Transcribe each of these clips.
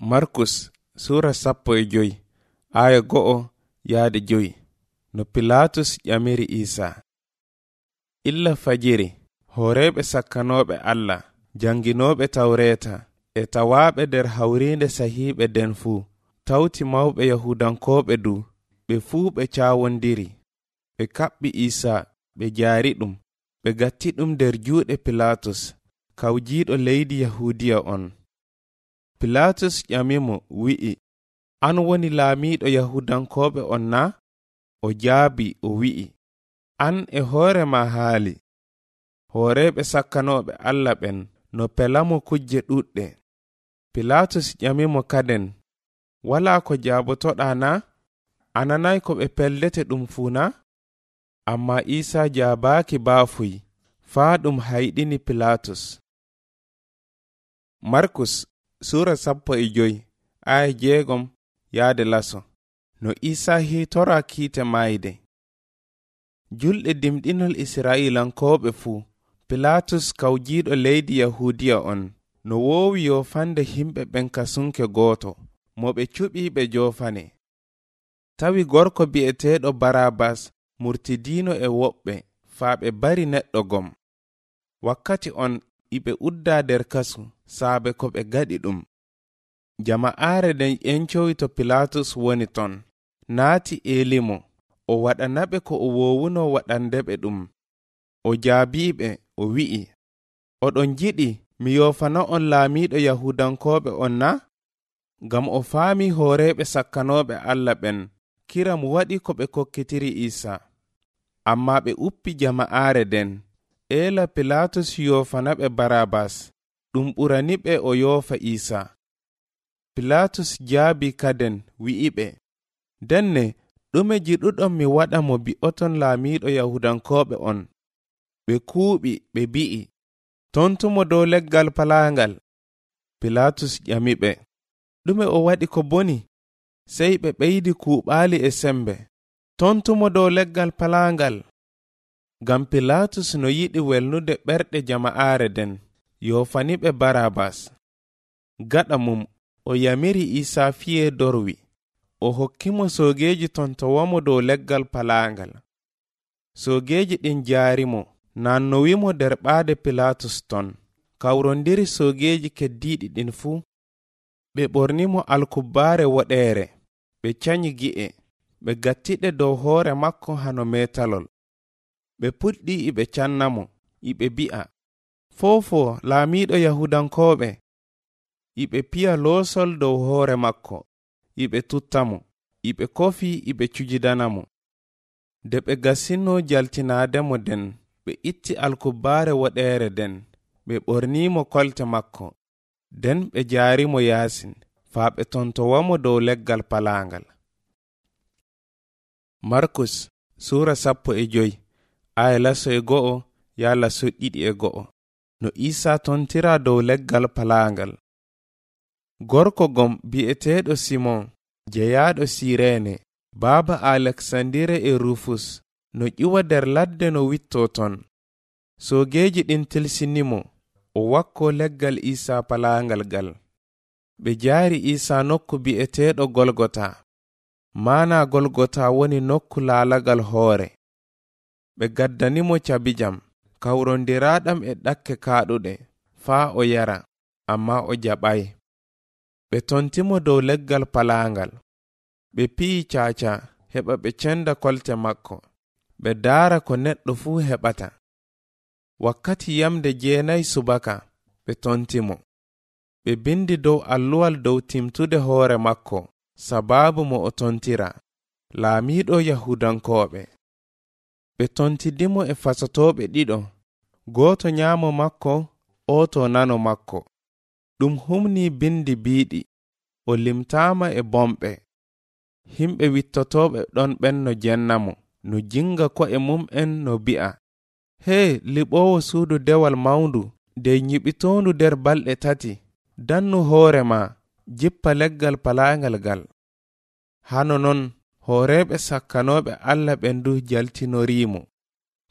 markus sura sappo e joyi aya go'o yahde joyi. No pilatus ƴamiri isa. Illa fajiri horeɓe sakkanoɓe allah janginoɓe tawreta e tawaɓe nder hawrinde sahiɓe nden fuu. Tawti mawɓe yahudankoɓe du ɓe fuu ɓe cawondiri ɓe kaɓɓi isa ɓe jaari ɗum ɓe gatti ɗum nder juuɗe pilatus. Kawjiɗo leydi yahudiya on. pilatus ƴamimo wi'i an woni laamiiɗo yahudankoɓe on na? O jaabi o wi'i. An e hoore ma haali. Hooreɓe sakkanoɓe allah ɓen no pelamo kujje ɗuɗɗe pilatus ƴamimo kaden wala ko jaabotoɗa na? Ananay ko ɓe pellete ɗum fuu na? Amma isa jaabaaki baafuy faa ɗum hayɗini pilatus. Markus sura sappo e joyi aya jeegom yahde laso. No isa hitora kiite maayde julɗe dimɗinol israilankoɓe fuu pilatus kawjiiɗo leydi yahudiya on no woowi yofande himɓe ɓen kasunke gooto mo ɓe cuɓi ɓe joofane. Tawi gorko bi'eteeɗo barabas murtidiino e woɓɓe faa ɓe bari neɗɗo gom. Wakkati on iɓe udda nder kasu saabe ko ɓe gaɗi ɗum. Jama'aare nden ƴencowi to pilatus woni ton naati elimo o waɗanaɓe ko o wowuno waɗandeɓe ɗum. O jaabiɓe o wi'i. Oɗon jiɗi mi yofana on laamiɗo yahudankoɓe on na? Ngam o faami hooreɓe sakkanoɓe allah ɓen kiram waɗi ko ɓe kokkitiri isa amma ɓe uppi jama'aare nden ela pilatus yofana ɓe barabas ɗum ɓurani ɓe o yofa isa. Pilatus jaabi kaden wi'iɓe denne ɗume jiɗuɗon mi waɗa mo bi'oton laamiiɗo yahudankoɓe on. Ɓe kuuɓi ɓe bi'i. Tontumo dow leggal palaangal pilatus ƴamiɓe ɗume o waɗi ko boni? Sey ɓe ɓeydi kuuɓaali e sembe. Tontumo dow leggal palaangal ngam pilatus no yiɗi welnude ɓerɗe jama'aare nden yofani ɓe barabas gaɗa mum o yamiri isa fiye dorwi o hokkimo sogeeji tontowamo dow leggal palaangal. Sogeeji ɗin jaarimo nannowimo nder ɓaade pilatus ton. Kawrondiri sogeeji keddiiɗi ɗin fuu ɓe ɓornimo alkubbaare woɗeere ɓe canyi gi'e ɓe gattiɗe dow hoore makko hano metalol ɓe puɗɗi iɓe cannamo iɓe bi'a. Fofo laamiɗo yahudankoɓe iɓe piya loosol dow hoore makko iɓe tuttamo iɓe kofi iɓe cujidanamo nde ɓe gasino jaltinademo den ɓe itti alkubbaare woɗeere den ɓe ɓornimo kolte makko nden ɓe jaarimo yaasin faa ɓe tontowamo dow leggal palaangal. Markus sura sappo e joyi. aya laso e go'o yaha laso ɗiɗi e go'o. No isa tontira dow leggal palaangal. Gorko gom bi'eteeɗo simon jeyaaɗo sirene baaba alexandire e rufus no ƴiwa nder ladde no witto ton. Sogeeji ɗin tilsinimo o wakko leggal isa palaangal ngal ɓe jaari isa nokku bi'eteeɗo golgota. Maana golgota woni nokku laalagal hoore. ɓe gaddanimo cabi jam. Kawrondiraɗam e ɗakke kaaɗuɗe faa o yara amma o jaɓay. Ɓe tontimo dow leggal palaangal ɓe piyi caca heɓa ɓe cenda kolte makko. Ɓe daara ko neɗɗo fuu heɓata. Wakkati yamde jeenayi subaka ɓe tontimo. Ɓe bindi dow alluwal dow timtude hoore makko sabaabu mo o tontira. Laamiiɗo yahudankooɓe. ɓe tontidimo e fasotoɓe ɗiɗo. Gooto nyaamo makko o nano makko. Ɗum humni bindi biiɗi o limtama e bomɓe. Himɓe wittotoɓe ɗon ɓen no jennamo no jinga ko'e mum'en no bi'a. Hee liɓowo suudu dewal mawndu de nyiɓitondu nder balɗe tati. Dannu hoore ma jippa leggal palaangal ngal hano non hooreɓe sakkanoɓe allah ɓen du jaltinorimo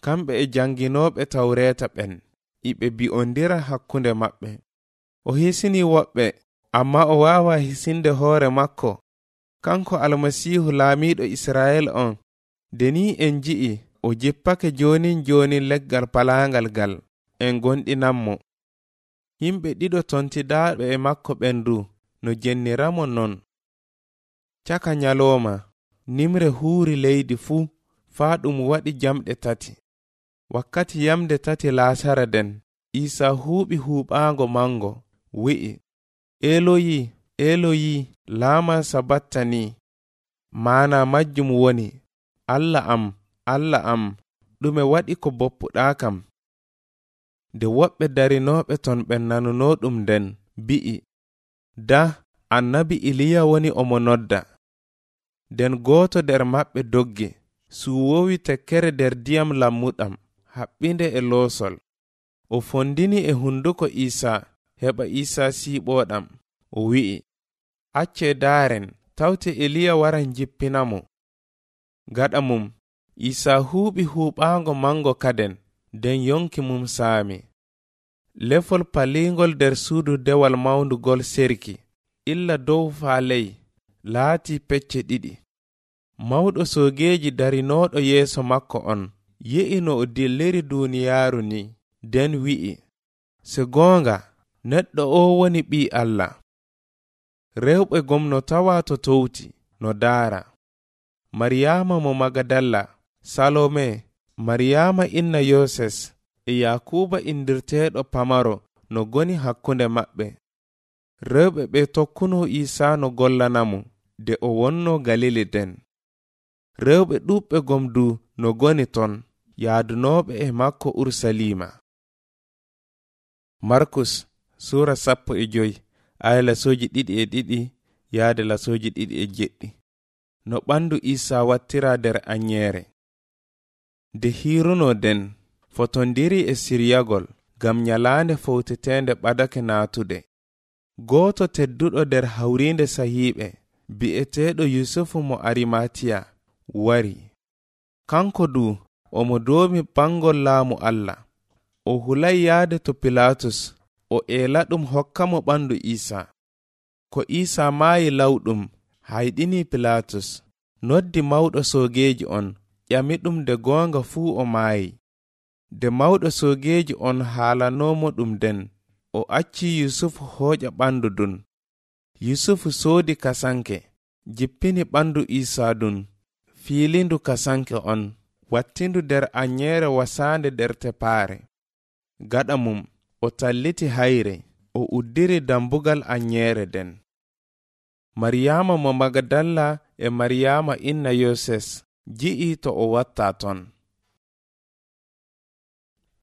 kamɓe e janginoɓe tawreta ɓen. Iɓe bi'ondira hakkunde maɓɓe. O hisini woɓɓe amma o wawa hisinde hoore makko. Kanko almasihu laamiɗo israel on deni en ji'i o jippake jonin jonin leggal palangal ngal en gonɗinanmo yimɓe ɗiɗo tontidaɓe e makko ɓen du no jenniramo non. Caka nyalowma nimre huuri leydi fuu faa ɗum waɗi jamɗe tati. Wakkati yamde tati laasara den iisa huuɓi huuɓaango mango wi'i eloyi eloyi laama sabatta ni maana majjum woni allah am allah am ɗume waɗi ko boppuɗa kam. Nde woɓɓe darinoɓe ton ɓe nanuno ɗum nden bi'i. Da annabi iliya woni omo nodda. nden gooto nder maɓɓe doggi suwowi tekkere nder diyam lammuɗam haɓɓinde e loosol. O fondini e hunduko iisa heɓa iisa siiɓoɗam o wi'i acce daaren tawte eliya waran jippina mo. Gaɗa mum iisa huuɓi huuɓaango mango kaden nden yonki mum saami. Lefol palingol nder suudu dewal mawndugol serki illa dow faa ley laati pecce ɗiɗi. Mawɗo soogeeji darinoɗo yeeso makko on yi'i no o dilliri duuniyaaru ni nden wi'i. Se goonga neɗɗo o woni ɓii allah. Rewɓe gomnotawa to towti no daara. Mariyama mo magadalla salome mariyama inna yoses e yakuba indirteɗo pamaro no goni hakkunde maɓɓe. rewɓe ɓe tokkuno isaa no gollanamo de o wonno galili den. Rewɓe ɗuɓɓe gomdu no goni ton yaadunoɓe e makko ursalima. Markus sura sappo e joyi aya lasoji ɗiɗi e ɗiɗi yahde lasoji ɗiɗi e jeɗɗi. No ɓandu isa wattira nder anyere nde hirunoden fotondiri e siryagol gam nyalande fowtetende ɓadake natude gooto tedduɗo nder hawriinde sahiiɓe bi'eteeɗo yusufu mo arimatiya wari. Kanko du omo doomi ɓangol laamu allah. O hulay yahde to pilatus o eela ɗum hokka mo ɓandu iisa. Ko iisa maayi lawɗum hayɗini pilatus. Noddi mawɗo soogeeji on ƴami ɗum de goonga fuu o maayi. De mawɗo soogeeji on haalanomo ɗum nden. o acci yusufu hooƴa ɓandu dun. Yusufu soodi kasanke jippini ɓandu isaa dun. Fiilindu kasanke on wattindu nder anyeere wasaande nder tepaare gaɗa mum o talliti hayre o uddiri dambugal anyeere den mariyama mo magadalla e mariyama inna yoses ji'i to o watta ton.